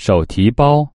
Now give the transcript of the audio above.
手提包